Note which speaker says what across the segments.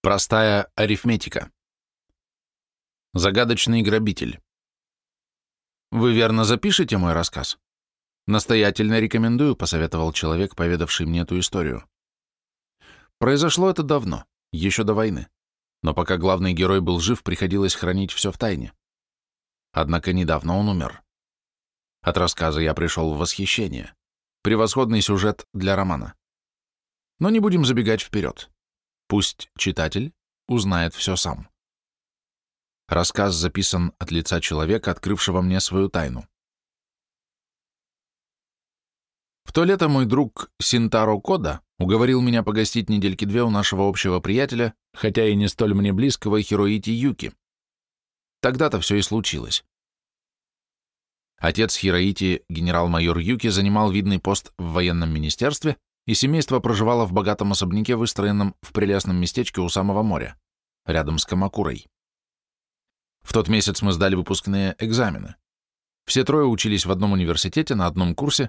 Speaker 1: Простая арифметика. Загадочный грабитель. Вы верно запишете мой рассказ? Настоятельно рекомендую, посоветовал человек, поведавший мне эту историю. Произошло это давно, еще до войны. Но пока главный герой был жив, приходилось хранить все в тайне. Однако недавно он умер. От рассказа я пришел в восхищение. Превосходный сюжет для романа. Но не будем забегать вперед. Пусть читатель узнает все сам. Рассказ записан от лица человека, открывшего мне свою тайну. В то лето мой друг Синтаро Кода уговорил меня погостить недельки две у нашего общего приятеля, хотя и не столь мне близкого Хироити Юки. Тогда-то все и случилось. Отец Хироити, генерал-майор Юки, занимал видный пост в военном министерстве, и семейство проживало в богатом особняке, выстроенном в прелестном местечке у самого моря, рядом с Камакурой. В тот месяц мы сдали выпускные экзамены. Все трое учились в одном университете на одном курсе,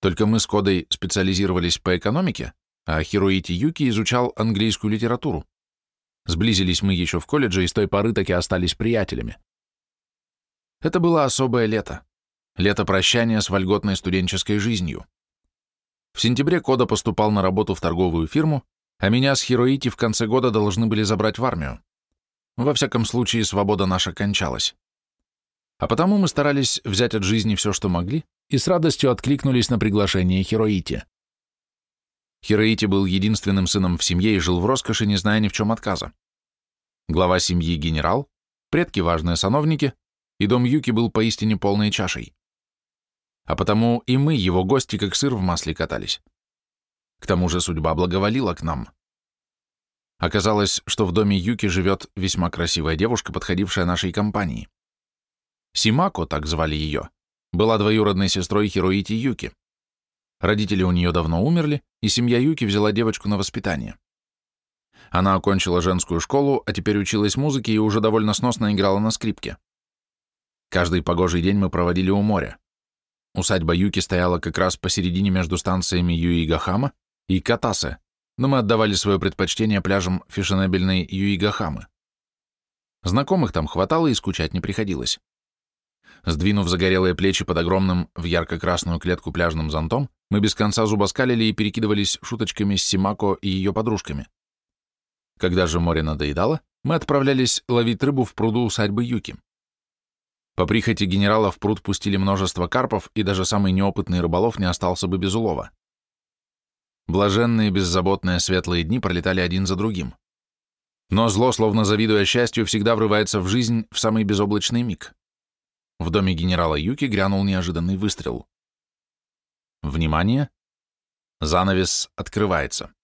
Speaker 1: только мы с Кодой специализировались по экономике, а Хироити Юки изучал английскую литературу. Сблизились мы еще в колледже и с той поры таки остались приятелями. Это было особое лето. Лето прощания с вольготной студенческой жизнью. В сентябре Кода поступал на работу в торговую фирму, а меня с Хироити в конце года должны были забрать в армию. Во всяком случае, свобода наша кончалась. А потому мы старались взять от жизни все, что могли, и с радостью откликнулись на приглашение Хироити. Хироити был единственным сыном в семье и жил в роскоши, не зная ни в чем отказа. Глава семьи генерал, предки важные сановники, и дом Юки был поистине полной чашей а потому и мы, его гости, как сыр в масле катались. К тому же судьба благоволила к нам. Оказалось, что в доме Юки живет весьма красивая девушка, подходившая нашей компании. Симако, так звали ее, была двоюродной сестрой Хироити Юки. Родители у нее давно умерли, и семья Юки взяла девочку на воспитание. Она окончила женскую школу, а теперь училась музыке и уже довольно сносно играла на скрипке. Каждый погожий день мы проводили у моря. Усадьба Юки стояла как раз посередине между станциями Юигахама и Катасе, но мы отдавали свое предпочтение пляжам фешенебельной Юигахамы. Знакомых там хватало и скучать не приходилось. Сдвинув загорелые плечи под огромным в ярко-красную клетку пляжным зонтом, мы без конца зубоскалили и перекидывались шуточками с Симако и ее подружками. Когда же море надоедало, мы отправлялись ловить рыбу в пруду усадьбы Юки. По прихоти генерала в пруд пустили множество карпов, и даже самый неопытный рыболов не остался бы без улова. Блаженные, беззаботные, светлые дни пролетали один за другим. Но зло, словно завидуя счастью, всегда врывается в жизнь в самый безоблачный миг. В доме генерала Юки грянул неожиданный выстрел. Внимание! Занавес открывается.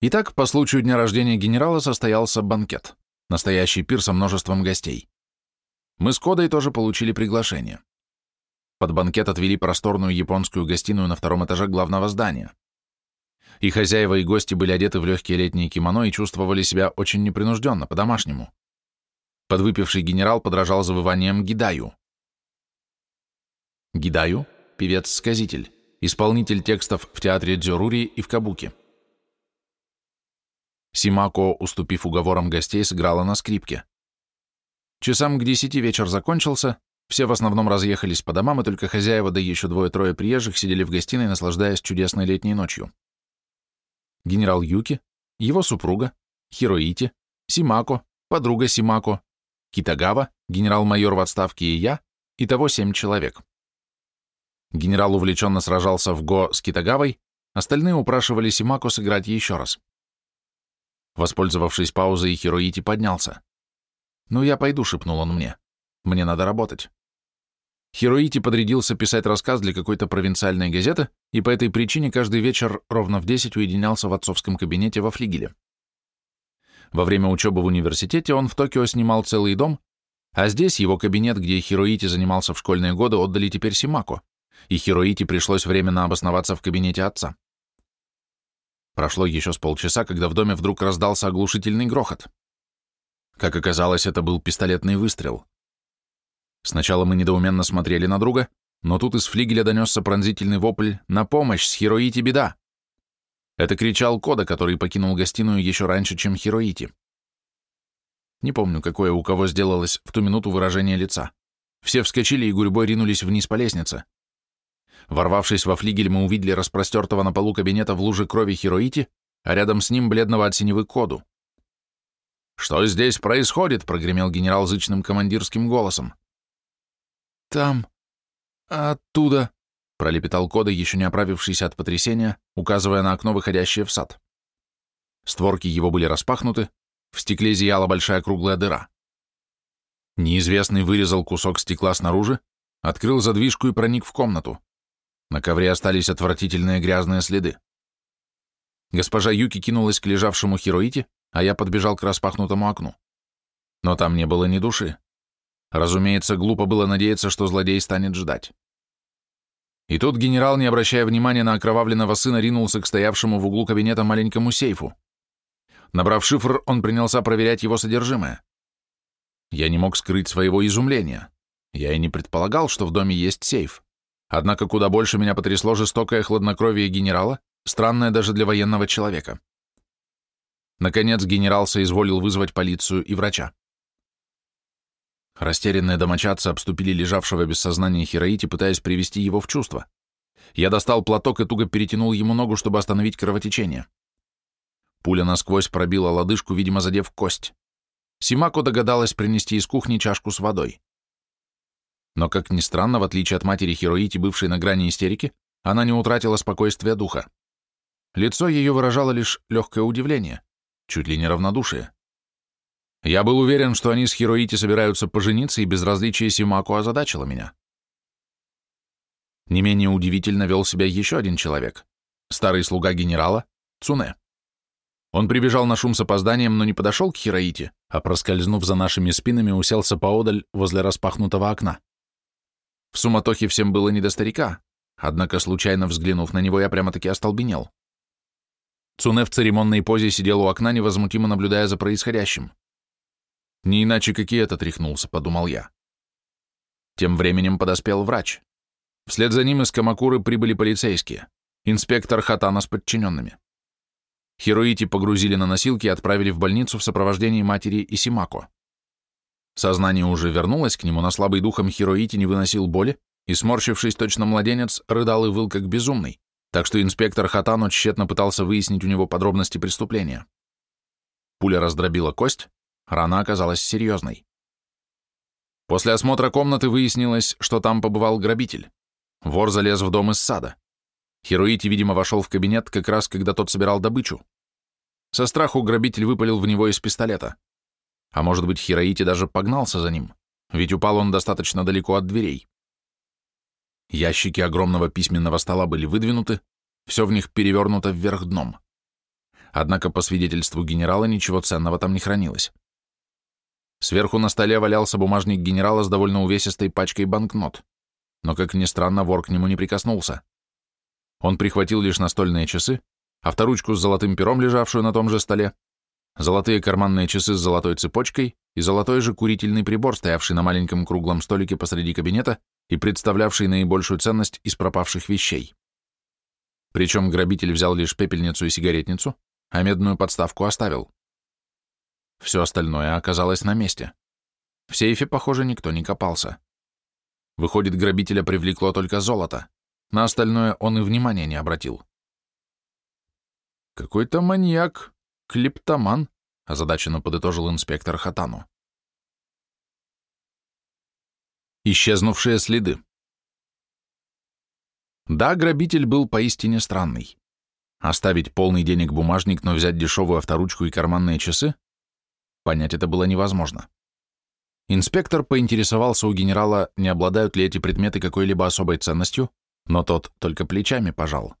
Speaker 1: Итак, по случаю дня рождения генерала состоялся банкет. Настоящий пир со множеством гостей. Мы с Кодой тоже получили приглашение. Под банкет отвели просторную японскую гостиную на втором этаже главного здания. И хозяева, и гости были одеты в легкие летние кимоно и чувствовали себя очень непринужденно, по-домашнему. Подвыпивший генерал подражал завыванием Гидаю. Гидаю — певец-сказитель, исполнитель текстов в театре Дзюрури и в Кабуке. Симако, уступив уговорам гостей, сыграла на скрипке. Часам к десяти вечер закончился, все в основном разъехались по домам, и только хозяева, да еще двое-трое приезжих сидели в гостиной, наслаждаясь чудесной летней ночью. Генерал Юки, его супруга, Хироити, Симако, подруга Симако, Китагава, генерал-майор в отставке и я, и того семь человек. Генерал увлеченно сражался в го с Китагавой, остальные упрашивали Симако сыграть еще раз. Воспользовавшись паузой, Хироити поднялся. «Ну, я пойду», — шепнул он мне. «Мне надо работать». Хироити подрядился писать рассказ для какой-то провинциальной газеты, и по этой причине каждый вечер ровно в 10 уединялся в отцовском кабинете во флигеле. Во время учебы в университете он в Токио снимал целый дом, а здесь его кабинет, где Хироити занимался в школьные годы, отдали теперь Симако, и Хироити пришлось временно обосноваться в кабинете отца. Прошло еще с полчаса, когда в доме вдруг раздался оглушительный грохот. Как оказалось, это был пистолетный выстрел. Сначала мы недоуменно смотрели на друга, но тут из флигеля донесся пронзительный вопль «На помощь! С Хироити беда!» Это кричал Кода, который покинул гостиную еще раньше, чем Хироити. Не помню, какое у кого сделалось в ту минуту выражение лица. Все вскочили и гурьбой ринулись вниз по лестнице. Ворвавшись во флигель, мы увидели распростертого на полу кабинета в луже крови Хироити, а рядом с ним бледного от синевы Коду. «Что здесь происходит?» — прогремел генерал зычным командирским голосом.
Speaker 2: «Там... оттуда...»
Speaker 1: — пролепетал Кода, еще не оправившийся от потрясения, указывая на окно, выходящее в сад. Створки его были распахнуты, в стекле зияла большая круглая дыра. Неизвестный вырезал кусок стекла снаружи, открыл задвижку и проник в комнату. На ковре остались отвратительные грязные следы. Госпожа Юки кинулась к лежавшему Хироити, а я подбежал к распахнутому окну. Но там не было ни души. Разумеется, глупо было надеяться, что злодей станет ждать. И тут генерал, не обращая внимания на окровавленного сына, ринулся к стоявшему в углу кабинета маленькому сейфу. Набрав шифр, он принялся проверять его содержимое. Я не мог скрыть своего изумления. Я и не предполагал, что в доме есть сейф. Однако куда больше меня потрясло жестокое хладнокровие генерала, странное даже для военного человека. Наконец генерал соизволил вызвать полицию и врача. Растерянные домочадцы обступили лежавшего без сознания Хироити, пытаясь привести его в чувство. Я достал платок и туго перетянул ему ногу, чтобы остановить кровотечение. Пуля насквозь пробила лодыжку, видимо, задев кость. Симако догадалась принести из кухни чашку с водой. Но, как ни странно, в отличие от матери Хироити, бывшей на грани истерики, она не утратила спокойствия духа. Лицо ее выражало лишь легкое удивление, чуть ли не равнодушие. Я был уверен, что они с Хироити собираются пожениться, и безразличие Симако озадачило меня. Не менее удивительно вел себя еще один человек, старый слуга генерала, Цуне. Он прибежал на шум с опозданием, но не подошел к Хироити, а, проскользнув за нашими спинами, уселся поодаль возле распахнутого окна. В суматохе всем было не до старика, однако, случайно взглянув на него, я прямо-таки остолбенел. Цуне в церемонной позе сидел у окна, невозмутимо наблюдая за происходящим. Не иначе, как и этот рехнулся, подумал я. Тем временем подоспел врач. Вслед за ним из Камакуры прибыли полицейские, инспектор Хатана с подчиненными. Хироити погрузили на носилки и отправили в больницу в сопровождении матери Исимако. Сознание уже вернулось к нему, но слабый духом Хироити не выносил боли, и, сморщившись точно младенец, рыдал и выл как безумный, так что инспектор Хатано тщетно пытался выяснить у него подробности преступления. Пуля раздробила кость, рана оказалась серьезной. После осмотра комнаты выяснилось, что там побывал грабитель. Вор залез в дом из сада. Хироити, видимо, вошел в кабинет как раз, когда тот собирал добычу. Со страху грабитель выпалил в него из пистолета. А может быть, Хироити даже погнался за ним, ведь упал он достаточно далеко от дверей. Ящики огромного письменного стола были выдвинуты, все в них перевернуто вверх дном. Однако, по свидетельству генерала, ничего ценного там не хранилось. Сверху на столе валялся бумажник генерала с довольно увесистой пачкой банкнот, но, как ни странно, вор к нему не прикоснулся. Он прихватил лишь настольные часы, авторучку с золотым пером, лежавшую на том же столе, золотые карманные часы с золотой цепочкой и золотой же курительный прибор, стоявший на маленьком круглом столике посреди кабинета и представлявший наибольшую ценность из пропавших вещей. Причем грабитель взял лишь пепельницу и сигаретницу, а медную подставку оставил. Все остальное оказалось на месте. В сейфе, похоже, никто не копался. Выходит, грабителя привлекло только золото. На остальное он и внимания не обратил. «Какой-то маньяк, клептоман», — озадаченно подытожил инспектор Хатану. Исчезнувшие следы. Да, грабитель был поистине странный. Оставить полный денег бумажник, но взять дешевую авторучку и карманные часы? Понять это было невозможно. Инспектор поинтересовался у генерала, не обладают ли эти предметы какой-либо особой ценностью, но тот только плечами пожал.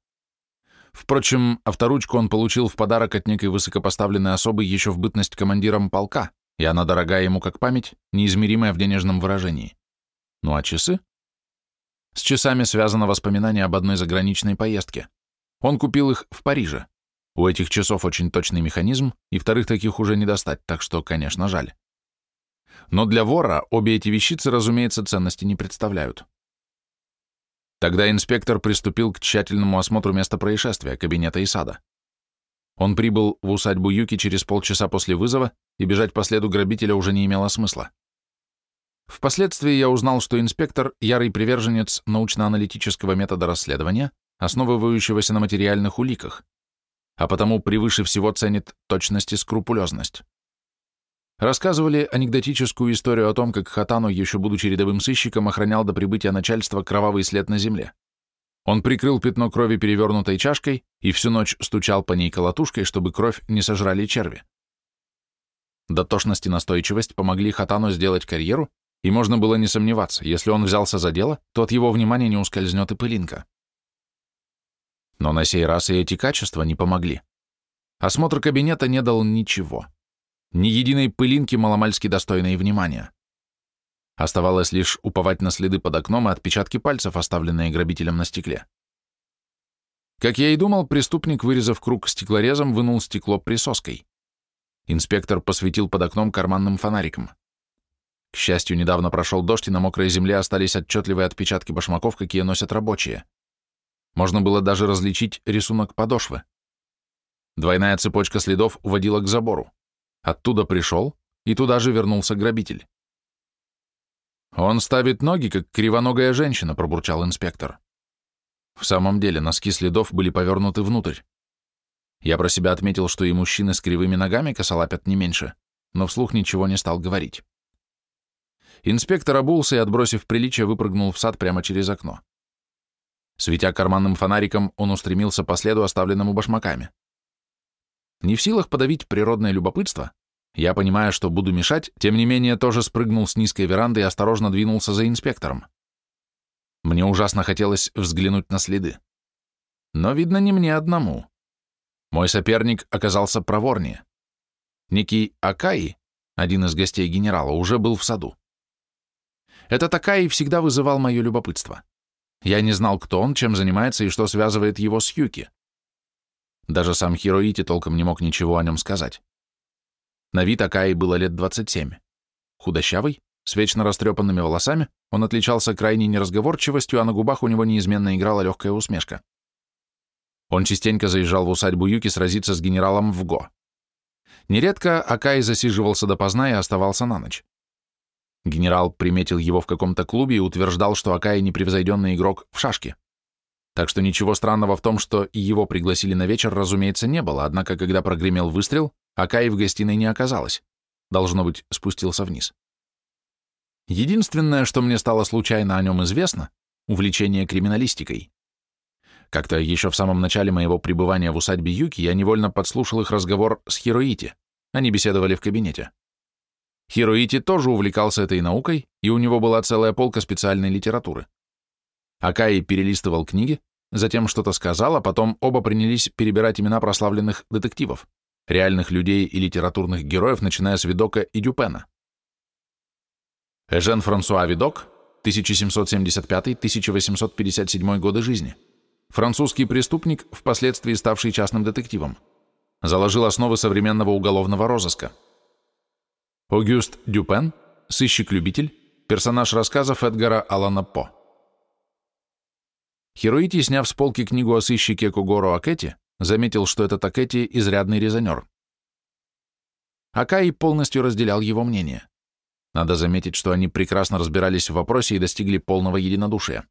Speaker 1: Впрочем, авторучку он получил в подарок от некой высокопоставленной особы еще в бытность командиром полка, и она дорогая ему как память, неизмеримая в денежном выражении. Ну а часы? С часами связано воспоминание об одной заграничной поездке. Он купил их в Париже. У этих часов очень точный механизм, и вторых таких уже не достать, так что, конечно, жаль. Но для вора обе эти вещицы, разумеется, ценности не представляют. Тогда инспектор приступил к тщательному осмотру места происшествия, кабинета и сада. Он прибыл в усадьбу Юки через полчаса после вызова, и бежать по следу грабителя уже не имело смысла. Впоследствии я узнал, что инспектор — ярый приверженец научно-аналитического метода расследования, основывающегося на материальных уликах, а потому превыше всего ценит точность и скрупулезность. Рассказывали анекдотическую историю о том, как Хатану, еще будучи рядовым сыщиком, охранял до прибытия начальства кровавый след на земле. Он прикрыл пятно крови перевернутой чашкой и всю ночь стучал по ней колотушкой, чтобы кровь не сожрали черви. Дотошность и настойчивость помогли Хатану сделать карьеру, и можно было не сомневаться, если он взялся за дело, то от его внимания не ускользнет и пылинка. Но на сей раз и эти качества не помогли. Осмотр кабинета не дал ничего. Ни единой пылинки маломальски достойной внимания. Оставалось лишь уповать на следы под окном и отпечатки пальцев, оставленные грабителем на стекле. Как я и думал, преступник, вырезав круг стеклорезом, вынул стекло присоской. Инспектор посветил под окном карманным фонариком. К счастью, недавно прошел дождь, и на мокрой земле остались отчетливые отпечатки башмаков, какие носят рабочие. Можно было даже различить рисунок подошвы. Двойная цепочка следов уводила к забору. Оттуда пришел, и туда же вернулся грабитель. «Он ставит ноги, как кривоногая женщина», — пробурчал инспектор. В самом деле, носки следов были повернуты внутрь. Я про себя отметил, что и мужчины с кривыми ногами косолапят не меньше, но вслух ничего не стал говорить. Инспектор обулся и, отбросив приличие, выпрыгнул в сад прямо через окно. Светя карманным фонариком, он устремился по следу, оставленному башмаками. Не в силах подавить природное любопытство, я, понимая, что буду мешать, тем не менее тоже спрыгнул с низкой веранды и осторожно двинулся за инспектором. Мне ужасно хотелось взглянуть на следы. Но, видно, не мне одному. Мой соперник оказался проворнее. Некий Акаи, один из гостей генерала, уже был в саду. Этот Акаи всегда вызывал мое любопытство. Я не знал, кто он, чем занимается и что связывает его с Юки. Даже сам Хироити толком не мог ничего о нем сказать. На вид Акаи было лет 27. Худощавый, с вечно растрепанными волосами, он отличался крайней неразговорчивостью, а на губах у него неизменно играла легкая усмешка. Он частенько заезжал в усадьбу Юки сразиться с генералом в Го. Нередко Акай засиживался допоздна и оставался на ночь. Генерал приметил его в каком-то клубе и утверждал, что Акай непревзойденный игрок в шашки. Так что ничего странного в том, что его пригласили на вечер, разумеется, не было, однако, когда прогремел выстрел, Акаи в гостиной не оказалось. Должно быть, спустился вниз. Единственное, что мне стало случайно о нем известно, увлечение криминалистикой. Как-то еще в самом начале моего пребывания в усадьбе Юки я невольно подслушал их разговор с Хироити. Они беседовали в кабинете. Хироити тоже увлекался этой наукой, и у него была целая полка специальной литературы. Акаи перелистывал книги, затем что-то сказал, а потом оба принялись перебирать имена прославленных детективов реальных людей и литературных героев, начиная с Видока и Дюпена. Эжен Франсуа Видок, 1775-1857 годы жизни, французский преступник, впоследствии ставший частным детективом, заложил основы современного уголовного розыска. Огюст Дюпен, сыщик-любитель, персонаж рассказов Эдгара Алана По. Хироити, сняв с полки книгу о сыщике Когоро Акети, заметил, что это Такети изрядный резонер. Акаи полностью разделял его мнение. Надо заметить, что они прекрасно разбирались в вопросе и достигли полного единодушия.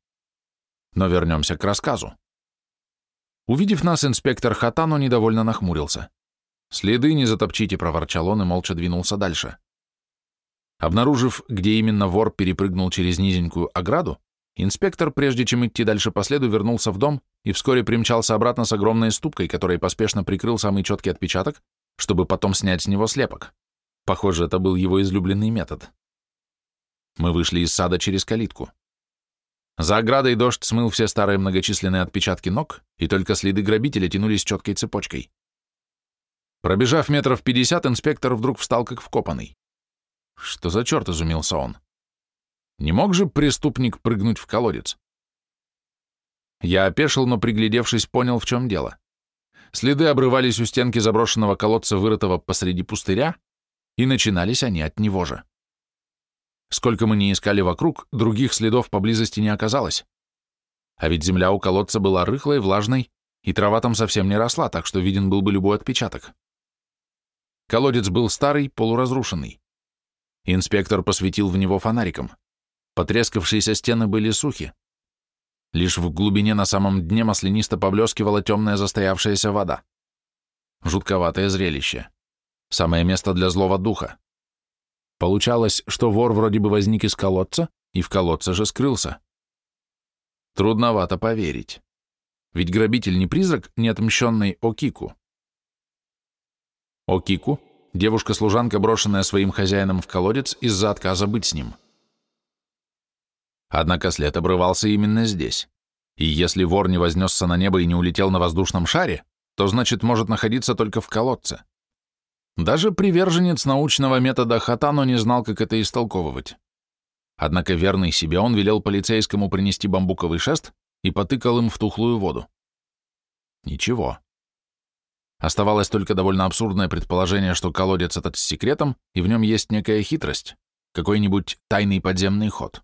Speaker 1: Но вернемся к рассказу. Увидев нас, инспектор Хатану недовольно нахмурился. «Следы не затопчите», — проворчал он и молча двинулся дальше. Обнаружив, где именно вор перепрыгнул через низенькую ограду, инспектор, прежде чем идти дальше по следу, вернулся в дом и вскоре примчался обратно с огромной ступкой, которой поспешно прикрыл самый четкий отпечаток, чтобы потом снять с него слепок. Похоже, это был его излюбленный метод. Мы вышли из сада через калитку. За оградой дождь смыл все старые многочисленные отпечатки ног, и только следы грабителя тянулись четкой цепочкой. Пробежав метров пятьдесят, инспектор вдруг встал как вкопанный. Что за черт, изумился он. Не мог же преступник прыгнуть в колодец? Я опешил, но, приглядевшись, понял, в чем дело. Следы обрывались у стенки заброшенного колодца, вырытого посреди пустыря, и начинались они от него же. Сколько мы ни искали вокруг, других следов поблизости не оказалось. А ведь земля у колодца была рыхлой, влажной и трава там совсем не росла, так что виден был бы любой отпечаток. Колодец был старый, полуразрушенный. Инспектор посветил в него фонариком. Потрескавшиеся стены были сухи. Лишь в глубине на самом дне маслянисто поблескивала темная застоявшаяся вода. Жутковатое зрелище. Самое место для злого духа. Получалось, что вор вроде бы возник из колодца, и в колодце же скрылся. Трудновато поверить. Ведь грабитель не призрак неотмщенный Окику. Окику — девушка-служанка, брошенная своим хозяином в колодец из-за отказа быть с ним. Однако след обрывался именно здесь. И если вор не вознесся на небо и не улетел на воздушном шаре, то значит может находиться только в колодце. Даже приверженец научного метода Хатано не знал, как это истолковывать. Однако верный себе он велел полицейскому принести бамбуковый шест и потыкал им в тухлую воду. Ничего. Оставалось только довольно абсурдное предположение, что колодец этот с секретом, и в нем есть некая хитрость, какой-нибудь тайный подземный ход.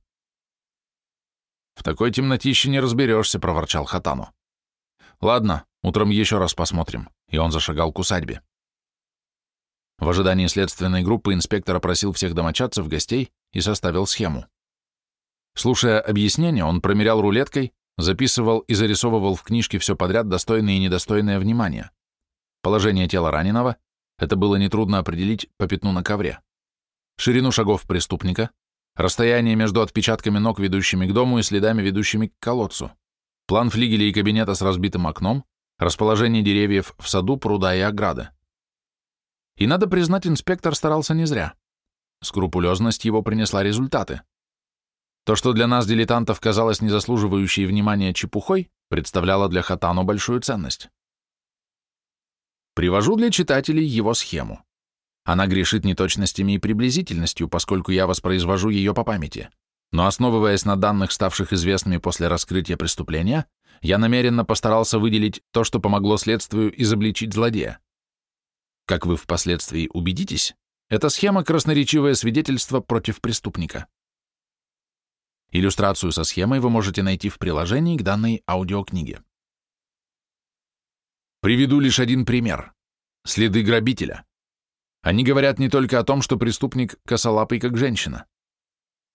Speaker 1: «В такой темнотище не разберешься», — проворчал Хатану. «Ладно, утром еще раз посмотрим», и он зашагал к усадьбе. В ожидании следственной группы инспектор опросил всех домочадцев, гостей и составил схему. Слушая объяснения, он промерял рулеткой, записывал и зарисовывал в книжке все подряд достойное и недостойное внимания. Положение тела раненого — это было нетрудно определить по пятну на ковре. Ширину шагов преступника, расстояние между отпечатками ног, ведущими к дому, и следами, ведущими к колодцу, план флигеля и кабинета с разбитым окном, расположение деревьев в саду, пруда и ограды. И надо признать, инспектор старался не зря. Скрупулезность его принесла результаты. То, что для нас, дилетантов, казалось незаслуживающей внимания чепухой, представляло для Хатану большую ценность. Привожу для читателей его схему. Она грешит неточностями и приблизительностью, поскольку я воспроизвожу ее по памяти. Но основываясь на данных, ставших известными после раскрытия преступления, я намеренно постарался выделить то, что помогло следствию изобличить злодея. Как вы впоследствии убедитесь, эта схема – красноречивое свидетельство против преступника. Иллюстрацию со схемой вы можете найти в приложении к данной аудиокниге. Приведу лишь один пример. Следы грабителя. Они говорят не только о том, что преступник косолапый, как женщина.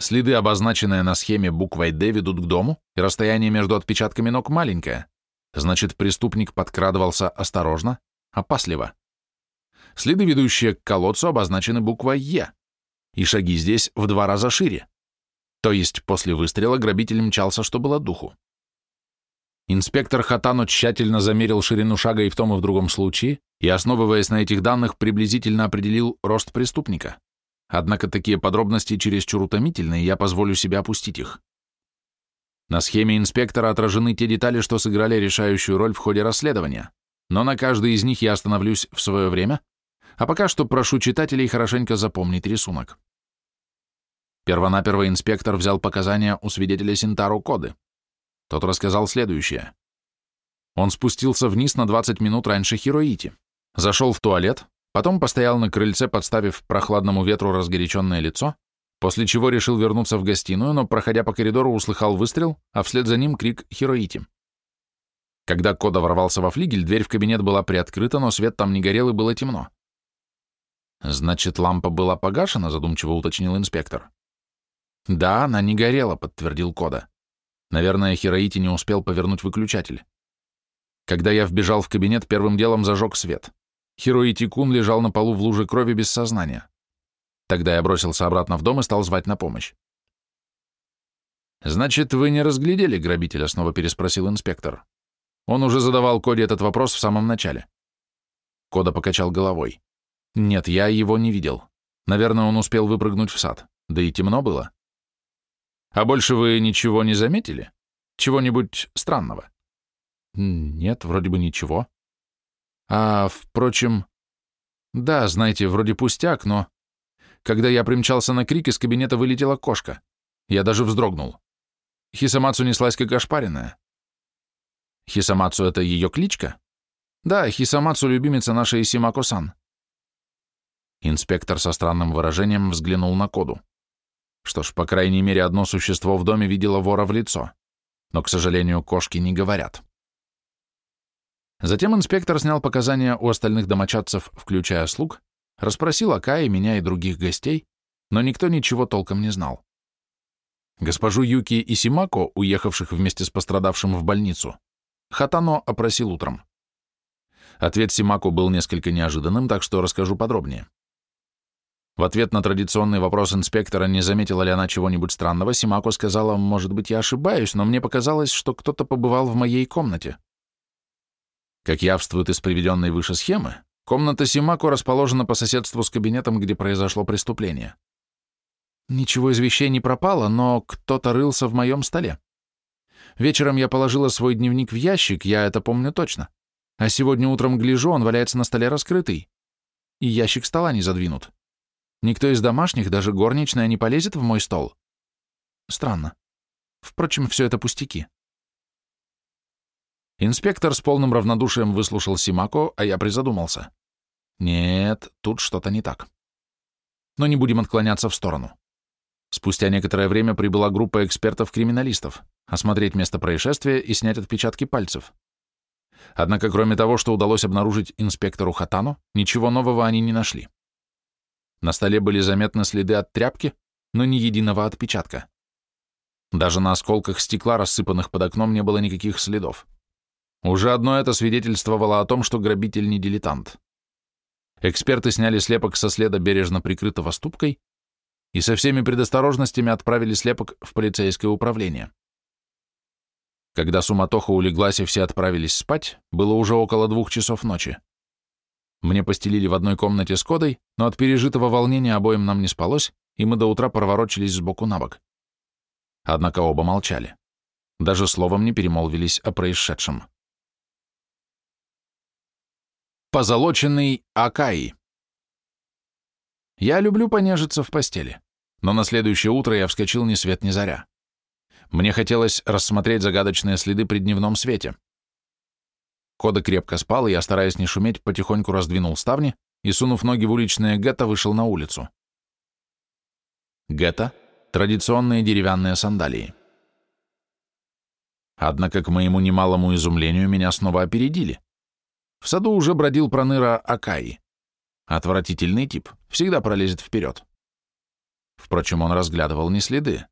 Speaker 1: Следы, обозначенные на схеме буквой «Д», ведут к дому, и расстояние между отпечатками ног маленькое. Значит, преступник подкрадывался осторожно, опасливо. Следы, ведущие к колодцу, обозначены буквой «Е», и шаги здесь в два раза шире. То есть после выстрела грабитель мчался, что было духу. Инспектор Хатано тщательно замерил ширину шага и в том и в другом случае, и, основываясь на этих данных, приблизительно определил рост преступника. Однако такие подробности чересчур утомительны, и я позволю себе опустить их. На схеме инспектора отражены те детали, что сыграли решающую роль в ходе расследования, но на каждой из них я остановлюсь в свое время, а пока что прошу читателей хорошенько запомнить рисунок. Первонаперво инспектор взял показания у свидетеля Синтару Коды. Тот рассказал следующее. Он спустился вниз на 20 минут раньше Хироити, зашел в туалет, потом постоял на крыльце, подставив прохладному ветру разгоряченное лицо, после чего решил вернуться в гостиную, но, проходя по коридору, услыхал выстрел, а вслед за ним крик Хироити. Когда Кода ворвался во флигель, дверь в кабинет была приоткрыта, но свет там не горел и было темно. «Значит, лампа была погашена?» — задумчиво уточнил инспектор. «Да, она не горела», — подтвердил Кода. Наверное, Хироити не успел повернуть выключатель. Когда я вбежал в кабинет, первым делом зажег свет. Хироити Кун лежал на полу в луже крови без сознания. Тогда я бросился обратно в дом и стал звать на помощь. «Значит, вы не разглядели грабителя?» — снова переспросил инспектор. Он уже задавал Коде этот вопрос в самом начале. Кода покачал головой. «Нет, я его не видел. Наверное, он успел выпрыгнуть в сад. Да и темно было. А больше вы ничего не заметили? Чего-нибудь странного? Нет, вроде бы ничего. А, впрочем... Да, знаете, вроде пустяк, но... Когда я примчался на крик, из кабинета вылетела кошка. Я даже вздрогнул. Хисамацу неслась как ошпаренная. Хисамацу — это ее кличка? Да, Хисамацу — любимица нашей Симако-сан. Инспектор со странным выражением взглянул на коду. Что ж, по крайней мере, одно существо в доме видело вора в лицо. Но, к сожалению, кошки не говорят. Затем инспектор снял показания у остальных домочадцев, включая слуг, расспросил о Кае, меня и других гостей, но никто ничего толком не знал. Госпожу Юки и Симако, уехавших вместе с пострадавшим в больницу, Хатано опросил утром. Ответ Симако был несколько неожиданным, так что расскажу подробнее. В ответ на традиционный вопрос инспектора, не заметила ли она чего-нибудь странного, Симако сказала, может быть, я ошибаюсь, но мне показалось, что кто-то побывал в моей комнате. Как явствует из приведенной выше схемы, комната Симако расположена по соседству с кабинетом, где произошло преступление. Ничего из вещей не пропало, но кто-то рылся в моем столе. Вечером я положила свой дневник в ящик, я это помню точно. А сегодня утром гляжу, он валяется на столе раскрытый. И ящик стола не задвинут. Никто из домашних, даже горничная, не полезет в мой стол. Странно. Впрочем, все это пустяки. Инспектор с полным равнодушием выслушал Симако, а я призадумался. Нет, тут что-то не так. Но не будем отклоняться в сторону. Спустя некоторое время прибыла группа экспертов-криминалистов осмотреть место происшествия и снять отпечатки пальцев. Однако, кроме того, что удалось обнаружить инспектору Хатану, ничего нового они не нашли. На столе были заметны следы от тряпки, но ни единого отпечатка. Даже на осколках стекла, рассыпанных под окном, не было никаких следов. Уже одно это свидетельствовало о том, что грабитель не дилетант. Эксперты сняли слепок со следа, бережно прикрытого ступкой, и со всеми предосторожностями отправили слепок в полицейское управление. Когда суматоха улеглась и все отправились спать, было уже около двух часов ночи. Мне постелили в одной комнате с Кодой, но от пережитого волнения обоим нам не спалось, и мы до утра проворочились сбоку на бок. Однако оба молчали. Даже словом не перемолвились о происшедшем. Позолоченный Акаи Я люблю понежиться в постели но на следующее утро я вскочил ни свет ни заря. Мне хотелось рассмотреть загадочные следы при дневном свете. Кода крепко спал, и я, стараясь не шуметь, потихоньку раздвинул ставни и, сунув ноги в уличное гетто, вышел на улицу. Гетто — традиционные деревянные сандалии. Однако, к моему немалому изумлению, меня снова опередили. В саду уже бродил проныра Акаи. Отвратительный тип, всегда пролезет вперед. Впрочем, он разглядывал не следы.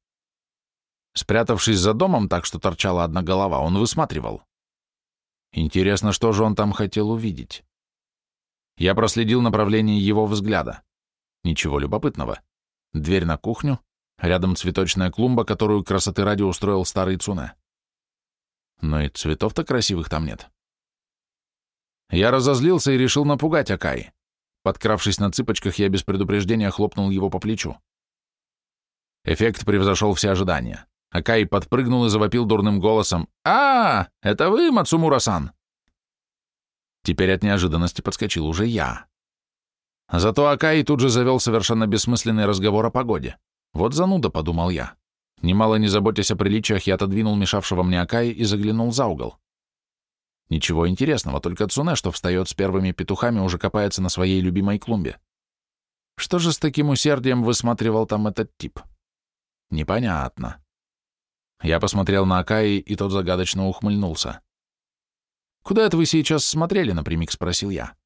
Speaker 1: Спрятавшись за домом так, что торчала одна голова, он высматривал. Интересно, что же он там хотел увидеть? Я проследил направление его взгляда. Ничего любопытного. Дверь на кухню, рядом цветочная клумба, которую красоты ради устроил старый Цуне. Но и цветов-то красивых там нет. Я разозлился и решил напугать Акай. Подкравшись на цыпочках, я без предупреждения хлопнул его по плечу. Эффект превзошел все ожидания. Акай подпрыгнул и завопил дурным голосом. «А, это вы, Мацумура-сан?» Теперь от неожиданности подскочил уже я. Зато Акай тут же завел совершенно бессмысленный разговор о погоде. Вот зануда, подумал я. Немало не заботясь о приличиях, я отодвинул мешавшего мне Акай и заглянул за угол. Ничего интересного, только Цуне, что встает с первыми петухами, уже копается на своей любимой клумбе. Что же с таким усердием высматривал там этот тип? Непонятно. Я посмотрел на Акаи, и тот загадочно ухмыльнулся. «Куда это вы сейчас смотрели?» — напрямик спросил я.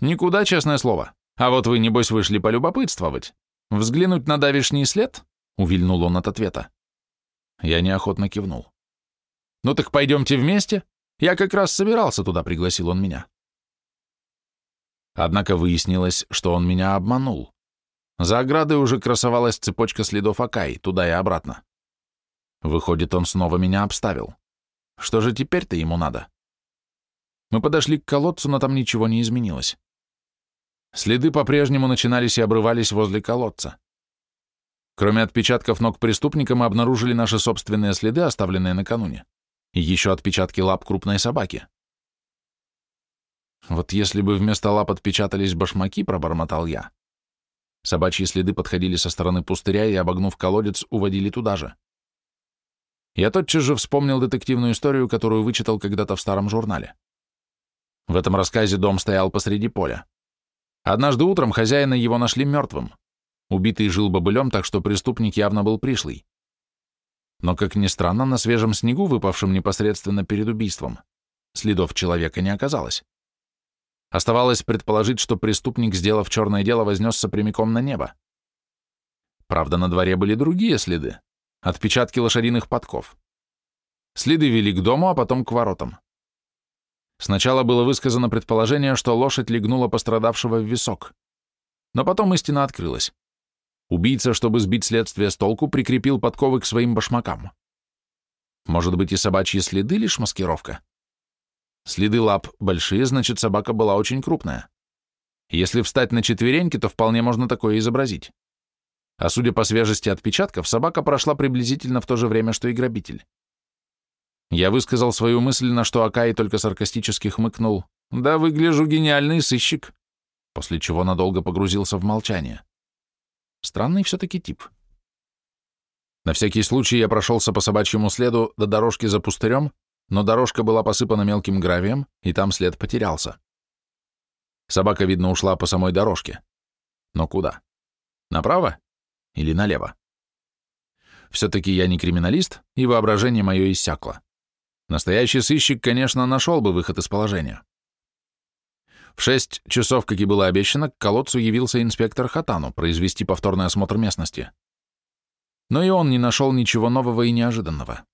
Speaker 1: «Никуда, честное слово. А вот вы, небось, вышли полюбопытствовать. Взглянуть на давишний след?» — увильнул он от ответа. Я неохотно кивнул. «Ну так пойдемте вместе. Я как раз собирался туда, пригласил он меня». Однако выяснилось, что он меня обманул. За оградой уже красовалась цепочка следов Акай, туда и обратно. Выходит, он снова меня обставил. Что же теперь-то ему надо? Мы подошли к колодцу, но там ничего не изменилось. Следы по-прежнему начинались и обрывались возле колодца. Кроме отпечатков ног преступника, мы обнаружили наши собственные следы, оставленные накануне, и еще отпечатки лап крупной собаки. Вот если бы вместо лап отпечатались башмаки, пробормотал я, Собачьи следы подходили со стороны пустыря и, обогнув колодец, уводили туда же. Я тотчас же вспомнил детективную историю, которую вычитал когда-то в старом журнале. В этом рассказе дом стоял посреди поля. Однажды утром хозяина его нашли мертвым. Убитый жил бобылем, так что преступник явно был пришлый. Но, как ни странно, на свежем снегу, выпавшем непосредственно перед убийством, следов человека не оказалось. Оставалось предположить, что преступник, сделав черное дело, вознесся прямиком на небо. Правда, на дворе были другие следы, отпечатки лошадиных подков. Следы вели к дому, а потом к воротам. Сначала было высказано предположение, что лошадь легнула пострадавшего в висок. Но потом истина открылась. Убийца, чтобы сбить следствие с толку, прикрепил подковы к своим башмакам. Может быть, и собачьи следы лишь маскировка? Следы лап большие, значит, собака была очень крупная. Если встать на четвереньки, то вполне можно такое изобразить. А судя по свежести отпечатков, собака прошла приблизительно в то же время, что и грабитель. Я высказал свою мысль, на что Акай только саркастически хмыкнул. «Да выгляжу гениальный сыщик», после чего надолго погрузился в молчание. Странный все-таки тип. На всякий случай я прошелся по собачьему следу до дорожки за пустырем, но дорожка была посыпана мелким гравием, и там след потерялся. Собака, видно, ушла по самой дорожке. Но куда? Направо или налево? Все-таки я не криминалист, и воображение мое иссякло. Настоящий сыщик, конечно, нашел бы выход из положения. В шесть часов, как и было обещано, к колодцу явился инспектор Хатану произвести повторный осмотр местности. Но и он не нашел ничего нового и неожиданного.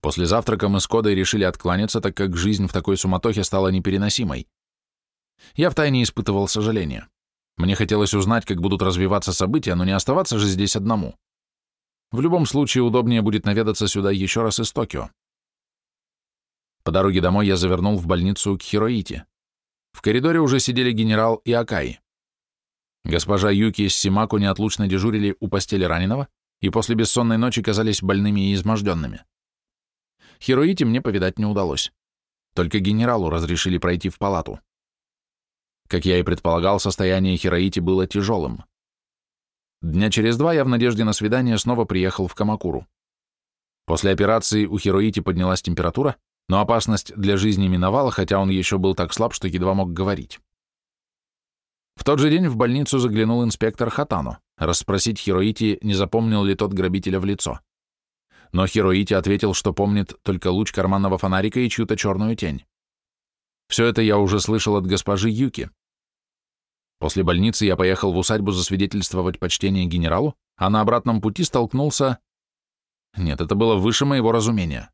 Speaker 1: После завтрака мы с Кодой решили откланяться, так как жизнь в такой суматохе стала непереносимой. Я втайне испытывал сожаление. Мне хотелось узнать, как будут развиваться события, но не оставаться же здесь одному. В любом случае, удобнее будет наведаться сюда еще раз из Токио. По дороге домой я завернул в больницу к Хироити. В коридоре уже сидели генерал и Акаи. Госпожа Юки с Симаку неотлучно дежурили у постели раненого и после бессонной ночи казались больными и изможденными. Хироити мне повидать не удалось. Только генералу разрешили пройти в палату. Как я и предполагал, состояние Хироити было тяжелым. Дня через два я в надежде на свидание снова приехал в Камакуру. После операции у Хироити поднялась температура, но опасность для жизни миновала, хотя он еще был так слаб, что едва мог говорить. В тот же день в больницу заглянул инспектор Хатано, расспросить Хироити, не запомнил ли тот грабителя в лицо. Но Хироити ответил, что помнит только луч карманного фонарика и чью-то черную тень. Все это я уже слышал от госпожи Юки. После больницы я поехал в усадьбу засвидетельствовать почтение генералу, а на обратном пути столкнулся... Нет, это было выше моего разумения.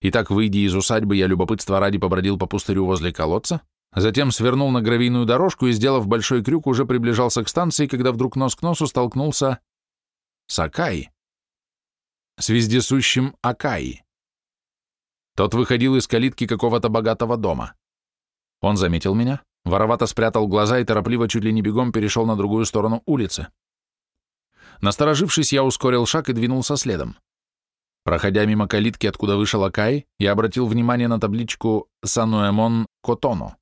Speaker 1: Итак, выйдя из усадьбы, я любопытство ради побродил по пустырю возле колодца, затем свернул на гравийную дорожку и, сделав большой крюк, уже приближался к станции, когда вдруг нос к носу столкнулся с Акаи. С вездесущим Акаи. Тот выходил из калитки какого-то богатого дома. Он заметил меня, Воровато спрятал глаза и торопливо чуть ли не бегом перешел на другую сторону улицы. Насторожившись, я ускорил шаг и двинулся следом. Проходя мимо калитки, откуда вышел Акай, я обратил внимание на табличку «Сануэмон Котоно».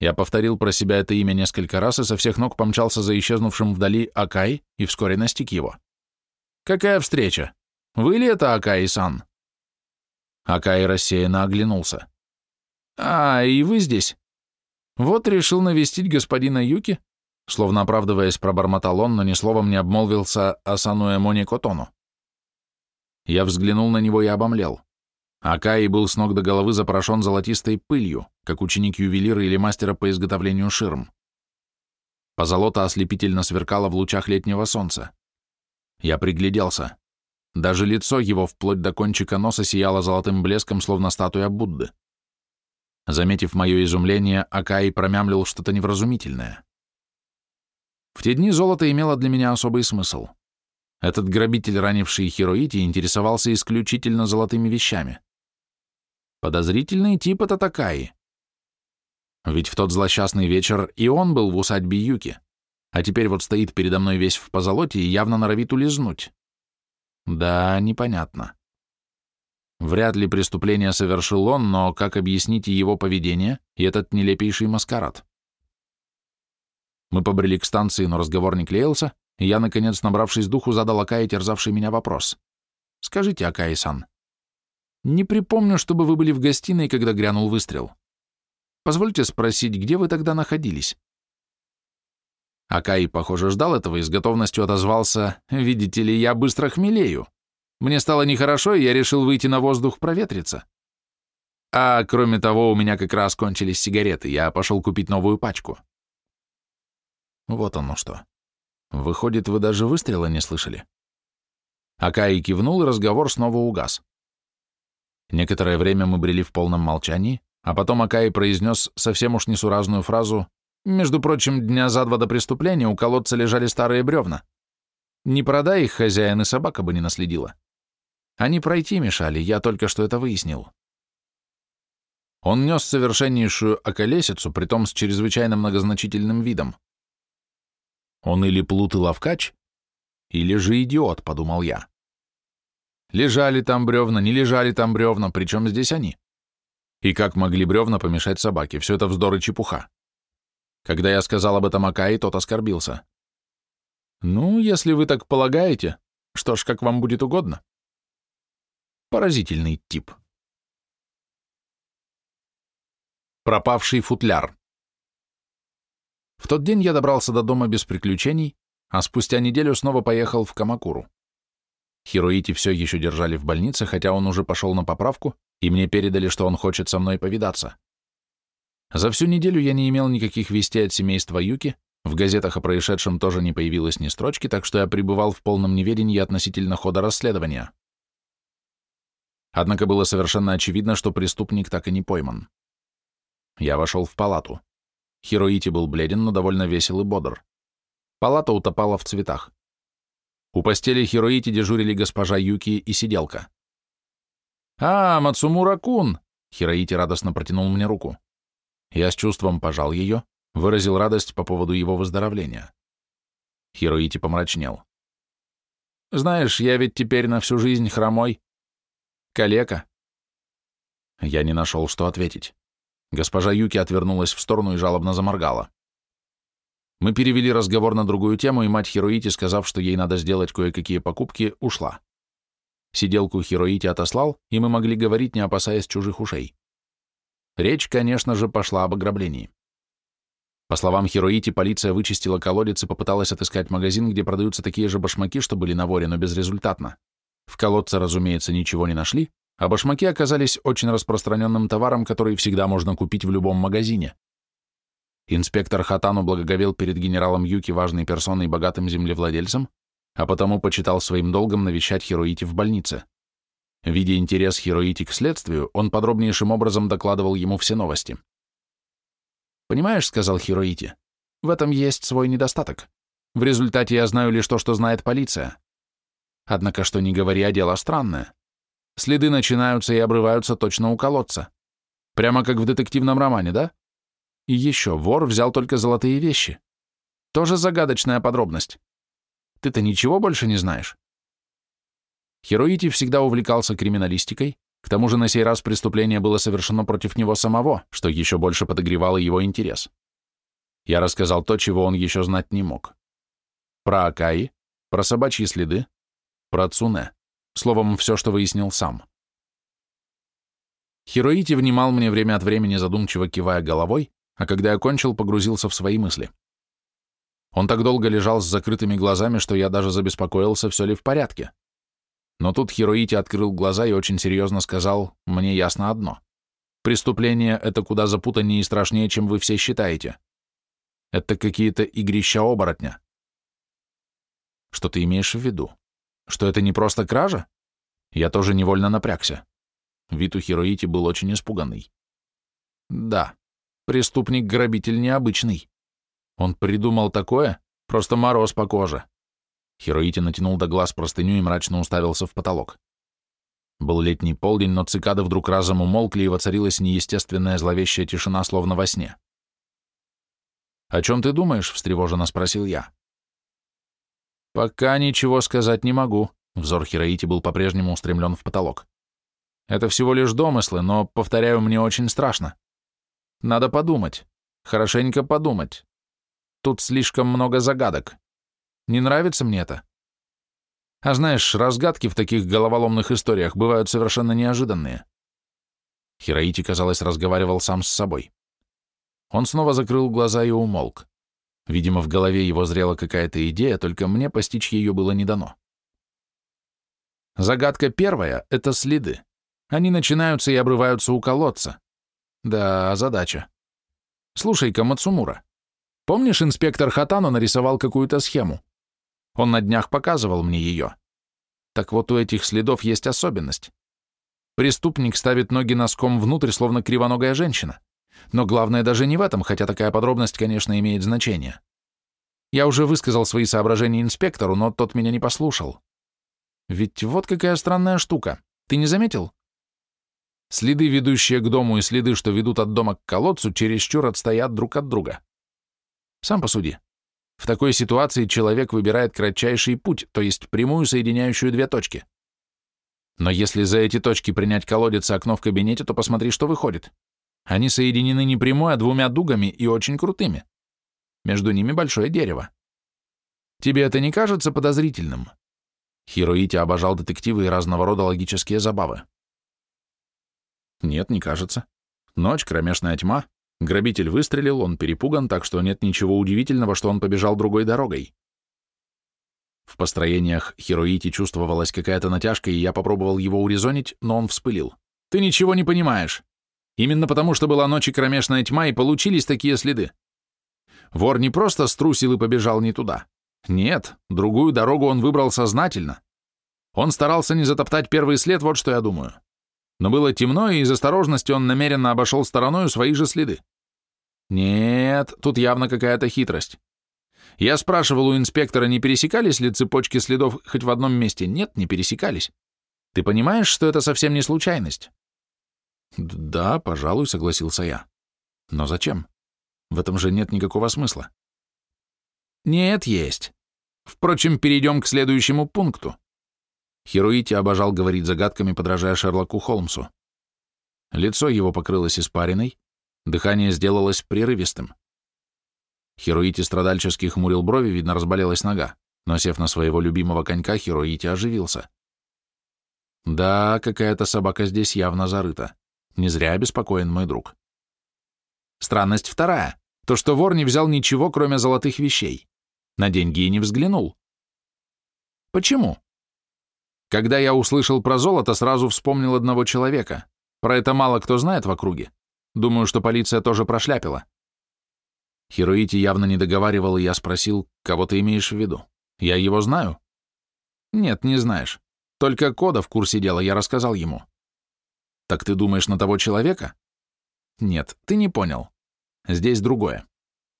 Speaker 1: Я повторил про себя это имя несколько раз и со всех ног помчался за исчезнувшим вдали Акай и вскоре настиг его. «Какая встреча? Вы ли это Акай-сан?» Акай рассеянно оглянулся. «А, и вы здесь? Вот решил навестить господина Юки, словно оправдываясь, пробормотал он, но ни словом не обмолвился о Сануэмоне Котону. Я взглянул на него и обомлел. Акаи был с ног до головы запорошен золотистой пылью, как ученик ювелира или мастера по изготовлению ширм. Позолота ослепительно сверкала в лучах летнего солнца. Я пригляделся. Даже лицо его вплоть до кончика носа сияло золотым блеском, словно статуя Будды. Заметив мое изумление, Акай промямлил что-то невразумительное. В те дни золото имело для меня особый смысл. Этот грабитель, ранивший Хироити, интересовался исключительно золотыми вещами. Подозрительный тип это Такаи. Ведь в тот злосчастный вечер и он был в усадьбе Юки, а теперь вот стоит передо мной весь в позолоте и явно норовит улизнуть. Да, непонятно. Вряд ли преступление совершил он, но как объясните его поведение и этот нелепейший маскарад? Мы побрели к станции, но разговор не клеился, и я, наконец, набравшись духу, задал Акае терзавший меня вопрос. «Скажите, Акаи-сан, не припомню, чтобы вы были в гостиной, когда грянул выстрел. Позвольте спросить, где вы тогда находились?» Акаи, похоже, ждал этого и с готовностью отозвался, «Видите ли, я быстро хмелею. Мне стало нехорошо, и я решил выйти на воздух проветриться. А кроме того, у меня как раз кончились сигареты, я пошел купить новую пачку. Вот оно что. Выходит, вы даже выстрела не слышали? Акаи кивнул, и разговор снова угас. Некоторое время мы брели в полном молчании, а потом Акаи произнес совсем уж несуразную фразу «Между прочим, дня за два до преступления у колодца лежали старые бревна. Не продай их хозяин, и собака бы не наследила. Они пройти мешали, я только что это выяснил». Он нес совершеннейшую околесицу, притом с чрезвычайно многозначительным видом. Он или плут и ловкач, или же идиот, подумал я. Лежали там бревна, не лежали там бревна, причем здесь они? И как могли бревна помешать собаке? Все это вздор и чепуха. Когда я сказал об этом Акаи, тот оскорбился. Ну, если вы так полагаете, что ж, как вам будет угодно. Поразительный тип. Пропавший футляр. В тот день я добрался до дома без приключений, а спустя неделю снова поехал в Камакуру. Хироити все еще держали в больнице, хотя он уже пошел на поправку, и мне передали, что он хочет со мной повидаться. За всю неделю я не имел никаких вестей от семейства Юки, в газетах о происшедшем тоже не появилось ни строчки, так что я пребывал в полном неведении относительно хода расследования. Однако было совершенно очевидно, что преступник так и не пойман. Я вошел в палату. Хироити был бледен, но довольно весел и бодр. Палата утопала в цветах. У постели Хироити дежурили госпожа Юки и сиделка. «А, Мацумура-кун!» Хироити радостно протянул мне руку. Я с чувством пожал ее, выразил радость по поводу его выздоровления. Хироити помрачнел. «Знаешь, я ведь теперь на всю жизнь хромой. Калека». Я не нашел, что ответить. Госпожа Юки отвернулась в сторону и жалобно заморгала. Мы перевели разговор на другую тему, и мать Хироити, сказав, что ей надо сделать кое-какие покупки, ушла. Сиделку Хироити отослал, и мы могли говорить, не опасаясь чужих ушей. Речь, конечно же, пошла об ограблении. По словам Хироити, полиция вычистила колодец и попыталась отыскать магазин, где продаются такие же башмаки, что были на воре, но безрезультатно. В колодце, разумеется, ничего не нашли, а башмаки оказались очень распространенным товаром, который всегда можно купить в любом магазине. Инспектор Хатану благоговел перед генералом Юки важной персоной и богатым землевладельцем, а потому почитал своим долгом навещать Хироити в больнице. Видя интерес Хироити к следствию, он подробнейшим образом докладывал ему все новости. «Понимаешь», — сказал Хироити, — «в этом есть свой недостаток. В результате я знаю лишь то, что знает полиция. Однако, что не говори, а дело странное. Следы начинаются и обрываются точно у колодца. Прямо как в детективном романе, да? И еще, вор взял только золотые вещи. Тоже загадочная подробность. Ты-то ничего больше не знаешь? Хироити всегда увлекался криминалистикой, к тому же на сей раз преступление было совершено против него самого, что еще больше подогревало его интерес. Я рассказал то, чего он еще знать не мог. Про Акаи, про собачьи следы, про Цуне. Словом, все, что выяснил сам. Хироити внимал мне время от времени, задумчиво кивая головой, а когда я кончил, погрузился в свои мысли. Он так долго лежал с закрытыми глазами, что я даже забеспокоился, все ли в порядке. Но тут Хироити открыл глаза и очень серьезно сказал, «Мне ясно одно. Преступление — это куда запутаннее и страшнее, чем вы все считаете. Это какие-то игрища оборотня». Что ты имеешь в виду? Что это не просто кража? Я тоже невольно напрягся. Вид у Хироити был очень испуганный. Да, Преступник-грабитель необычный. Он придумал такое, просто мороз по коже. Хироити натянул до глаз простыню и мрачно уставился в потолок. Был летний полдень, но цикады вдруг разом умолкли, и воцарилась неестественная зловещая тишина, словно во сне. «О чем ты думаешь?» — встревоженно спросил я. «Пока ничего сказать не могу», — взор Хироити был по-прежнему устремлен в потолок. «Это всего лишь домыслы, но, повторяю, мне очень страшно. Надо подумать. Хорошенько подумать. Тут слишком много загадок. Не нравится мне это? А знаешь, разгадки в таких головоломных историях бывают совершенно неожиданные. Хироити, казалось, разговаривал сам с собой. Он снова закрыл глаза и умолк. Видимо, в голове его зрела какая-то идея, только мне постичь ее было не дано. Загадка первая — это следы. Они начинаются и обрываются у колодца. Да, задача. Слушай-ка, Мацумура, помнишь, инспектор Хатано нарисовал какую-то схему? Он на днях показывал мне ее. Так вот, у этих следов есть особенность. Преступник ставит ноги носком внутрь, словно кривоногая женщина. Но главное даже не в этом, хотя такая подробность, конечно, имеет значение. Я уже высказал свои соображения инспектору, но тот меня не послушал. Ведь вот какая странная штука. Ты не заметил? Следы, ведущие к дому, и следы, что ведут от дома к колодцу, чересчур отстоят друг от друга. Сам посуди. В такой ситуации человек выбирает кратчайший путь, то есть прямую, соединяющую две точки. Но если за эти точки принять колодец и окно в кабинете, то посмотри, что выходит. Они соединены не прямой, а двумя дугами и очень крутыми. Между ними большое дерево. Тебе это не кажется подозрительным? Хироити обожал детективы и разного рода логические забавы. Нет, не кажется. Ночь, кромешная тьма, грабитель выстрелил, он перепуган, так что нет ничего удивительного, что он побежал другой дорогой. В построениях Хироити чувствовалась какая-то натяжка, и я попробовал его урезонить, но он вспылил. «Ты ничего не понимаешь. Именно потому, что была ночь и кромешная тьма, и получились такие следы. Вор не просто струсил и побежал не туда. Нет, другую дорогу он выбрал сознательно. Он старался не затоптать первый след, вот что я думаю. Но было темно, и из осторожности он намеренно обошел стороною свои же следы. Нет, тут явно какая-то хитрость. Я спрашивал у инспектора, не пересекались ли цепочки следов хоть в одном месте. Нет, не пересекались. Ты понимаешь, что это совсем не случайность? Да, пожалуй, согласился я. Но зачем? В этом же нет никакого смысла. Нет, есть. Впрочем, перейдем к следующему пункту. Хируити обожал говорить загадками, подражая Шерлоку Холмсу. Лицо его покрылось испариной, дыхание сделалось прерывистым. Хируити страдальчески хмурил брови, видно, разболелась нога, но, сев на своего любимого конька, Хируити оживился. Да, какая-то собака здесь явно зарыта. Не зря обеспокоен мой друг. Странность вторая. То, что вор не взял ничего, кроме золотых вещей. На деньги и не взглянул. Почему? Когда я услышал про золото, сразу вспомнил одного человека. Про это мало кто знает в округе. Думаю, что полиция тоже прошляпила. Хироити явно не договаривал, и я спросил, кого ты имеешь в виду? Я его знаю? Нет, не знаешь. Только Кода в курсе дела, я рассказал ему. Так ты думаешь на того человека? Нет, ты не понял. Здесь другое.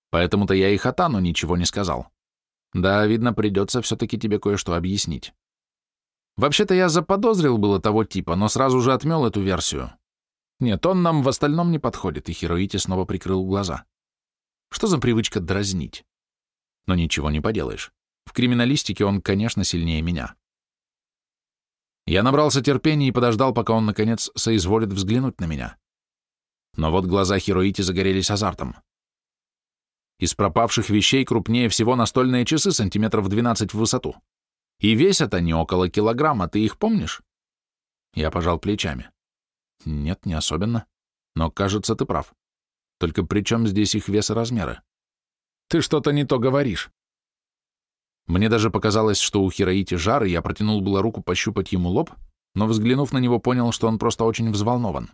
Speaker 1: Поэтому-то я и Хатану ничего не сказал. Да, видно, придется все-таки тебе кое-что объяснить. Вообще-то я заподозрил было того типа, но сразу же отмел эту версию. Нет, он нам в остальном не подходит, и Хироити снова прикрыл глаза. Что за привычка дразнить? Но ничего не поделаешь. В криминалистике он, конечно, сильнее меня. Я набрался терпения и подождал, пока он, наконец, соизволит взглянуть на меня. Но вот глаза Хироити загорелись азартом. Из пропавших вещей крупнее всего настольные часы сантиметров 12 в высоту. И весят они около килограмма, ты их помнишь? Я пожал плечами. Нет, не особенно. Но, кажется, ты прав. Только при чем здесь их вес и размеры? Ты что-то не то говоришь. Мне даже показалось, что у Хироити жар, и я протянул было руку пощупать ему лоб, но, взглянув на него, понял, что он просто очень взволнован.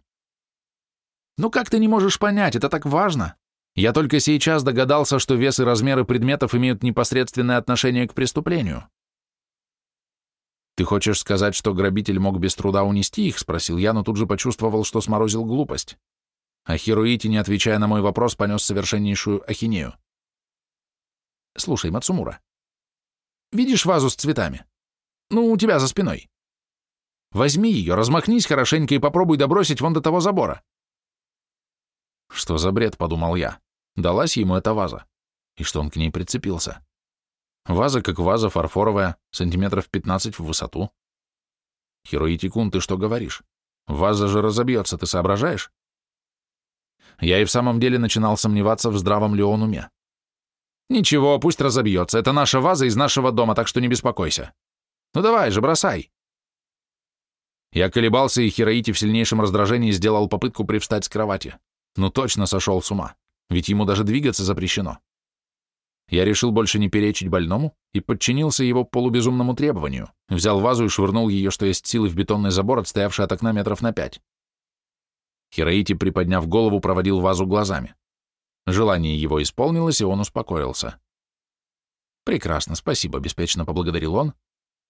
Speaker 1: «Ну как ты не можешь понять? Это так важно!» Я только сейчас догадался, что вес и размеры предметов имеют непосредственное отношение к преступлению. «Ты хочешь сказать, что грабитель мог без труда унести их?» — спросил я, но тут же почувствовал, что сморозил глупость. А Хируити, не отвечая на мой вопрос, понес совершеннейшую ахинею. «Слушай, Мацумура, видишь вазу с цветами? Ну, у тебя за спиной. Возьми ее, размахнись хорошенько и попробуй добросить вон до того забора». «Что за бред?» — подумал я. Далась ему эта ваза. И что он к ней прицепился? Ваза как ваза, фарфоровая, сантиметров 15 в высоту. Хироити-кун, ты что говоришь? Ваза же разобьется, ты соображаешь? Я и в самом деле начинал сомневаться в здравом ли он уме. Ничего, пусть разобьется, это наша ваза из нашего дома, так что не беспокойся. Ну давай же, бросай. Я колебался, и Хироити в сильнейшем раздражении сделал попытку привстать с кровати. Ну точно сошел с ума ведь ему даже двигаться запрещено. Я решил больше не перечить больному и подчинился его полубезумному требованию, взял вазу и швырнул ее, что есть силы, в бетонный забор, отстоявший от окна метров на пять. Хироити, приподняв голову, проводил вазу глазами. Желание его исполнилось, и он успокоился. «Прекрасно, спасибо», — беспечно поблагодарил он,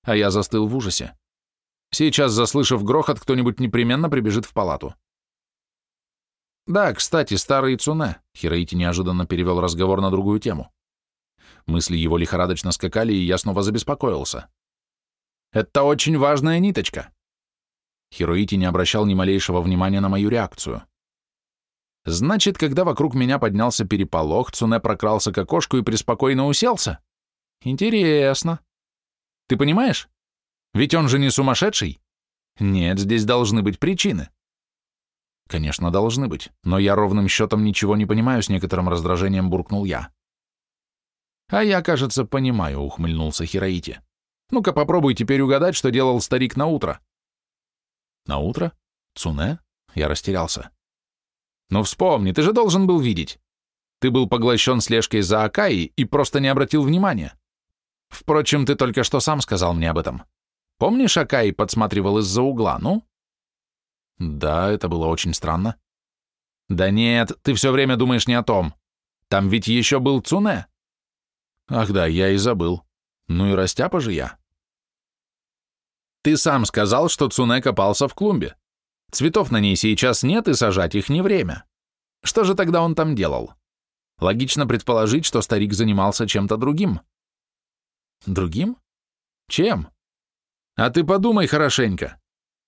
Speaker 1: а я застыл в ужасе. Сейчас, заслышав грохот, кто-нибудь непременно прибежит в палату. «Да, кстати, старый Цуне», — Хироити неожиданно перевел разговор на другую тему. Мысли его лихорадочно скакали, и я снова забеспокоился. «Это очень важная ниточка». Хироити не обращал ни малейшего внимания на мою реакцию. Значит, когда вокруг меня поднялся переполох, Цуне прокрался к окошку и преспокойно уселся? Интересно. Ты понимаешь? Ведь он же не сумасшедший. Нет, здесь должны быть причины. Конечно, должны быть, но я ровным счетом ничего не понимаю, с некоторым раздражением буркнул я. А я, кажется, понимаю, ухмыльнулся Хироити. Ну-ка попробуй теперь угадать, что делал старик на утро. На утро? Цуне? Я растерялся. Ну вспомни, ты же должен был видеть. Ты был поглощен слежкой за Акаей и просто не обратил внимания. Впрочем, ты только что сам сказал мне об этом. Помнишь, Акай подсматривал из-за угла, ну? Да, это было очень странно. Да нет, ты все время думаешь не о том. Там ведь еще был Цуне. Ах да, я и забыл. Ну и растяпа же я. Ты сам сказал, что Цуне копался в клумбе. Цветов на ней сейчас нет, и сажать их не время. Что же тогда он там делал? Логично предположить, что старик занимался чем-то другим. Другим? Чем? А ты подумай хорошенько.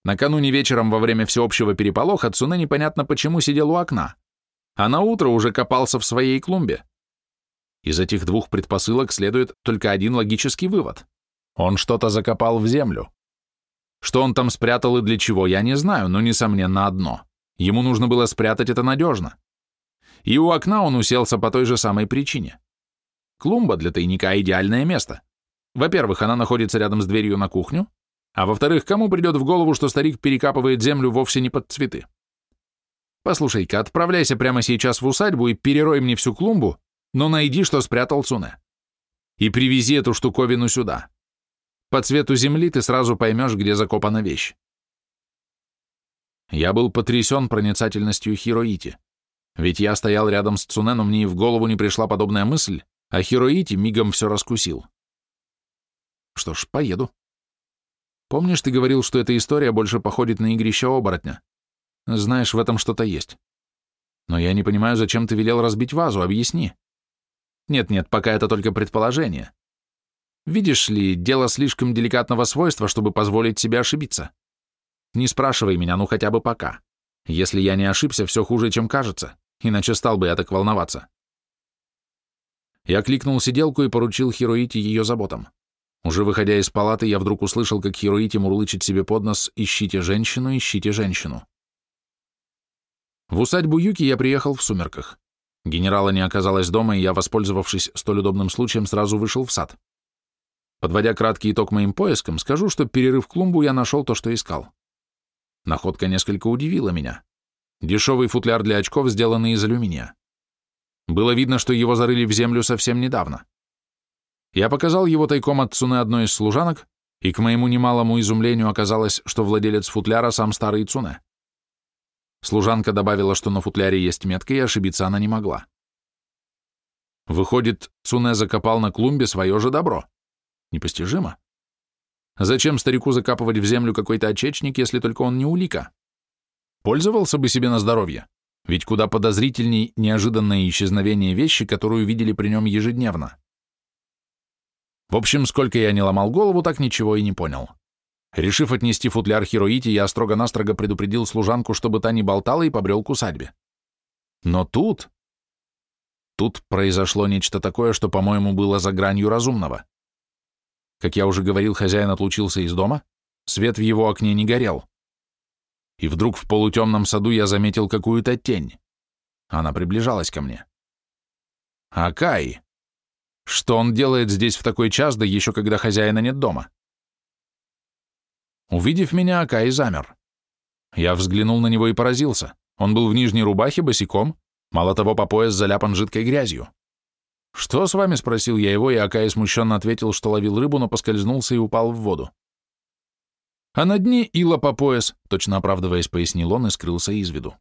Speaker 1: Накануне вечером во время всеобщего переполоха Цуне непонятно почему сидел у окна, а на утро уже копался в своей клумбе. Из этих двух предпосылок следует только один логический вывод. Он что-то закопал в землю. Что он там спрятал и для чего, я не знаю, но, несомненно, одно. Ему нужно было спрятать это надежно. И у окна он уселся по той же самой причине. Клумба для тайника – идеальное место. Во-первых, она находится рядом с дверью на кухню, а во-вторых, кому придет в голову, что старик перекапывает землю вовсе не под цветы? Послушай-ка, отправляйся прямо сейчас в усадьбу и перерой мне всю клумбу, но найди, что спрятал Цуне. И привези эту штуковину сюда. По цвету земли ты сразу поймешь, где закопана вещь. Я был потрясен проницательностью Хироити. Ведь я стоял рядом с Цуне, мне и в голову не пришла подобная мысль, а Хироити мигом все раскусил. Что ж, поеду. Помнишь, ты говорил, что эта история больше походит на игрище оборотня? Знаешь, в этом что-то есть. Но я не понимаю, зачем ты велел разбить вазу, объясни. Нет-нет, пока это только предположение. Видишь ли, дело слишком деликатного свойства, чтобы позволить себе ошибиться. Не спрашивай меня, ну хотя бы пока. Если я не ошибся, все хуже, чем кажется, иначе стал бы я так волноваться. Я кликнул сиделку и поручил Хироити ее заботам. Уже выходя из палаты, я вдруг услышал, как Хироити мурлычет себе под нос «Ищите женщину, ищите женщину». В усадьбу Юки я приехал в сумерках. Генерала не оказалось дома, и я, воспользовавшись столь удобным случаем, сразу вышел в сад. Подводя краткий итог моим поискам, скажу, что, перерыв клумбу, я нашел то, что искал. Находка несколько удивила меня. Дешевый футляр для очков, сделанный из алюминия. Было видно, что его зарыли в землю совсем недавно. Я показал его тайком от Цуне одной из служанок, и к моему немалому изумлению оказалось, что владелец футляра сам старый Цуне. Служанка добавила, что на футляре есть метка, и ошибиться она не могла. Выходит, Цуне закопал на клумбе свое же добро. Непостижимо. Зачем старику закапывать в землю какой-то очечник, если только он не улика? Пользовался бы себе на здоровье, ведь куда подозрительней неожиданное исчезновение вещи, которую видели при нем ежедневно. В общем, сколько я не ломал голову, так ничего и не понял. Решив отнести футляр Хироити, я строго-настрого предупредил служанку, чтобы та не болтала и побрел к усадьбе. Но тут... Тут произошло нечто такое, что, по-моему, было за гранью разумного. Как я уже говорил, хозяин отлучился из дома, свет в его окне не горел. И вдруг в полутемном саду я заметил какую-то тень. Она приближалась ко мне. Акай! Что он делает здесь в такой час, да еще когда хозяина нет дома? Увидев меня, Акай замер. Я взглянул на него и поразился. Он был в нижней рубахе, босиком, мало того, по пояс заляпан жидкой грязью. «Что с вами?» — спросил я его, и Акай смущенно ответил, что ловил рыбу, но поскользнулся и упал в воду. «А на дне ила по пояс», — точно оправдываясь, пояснил он и скрылся из виду.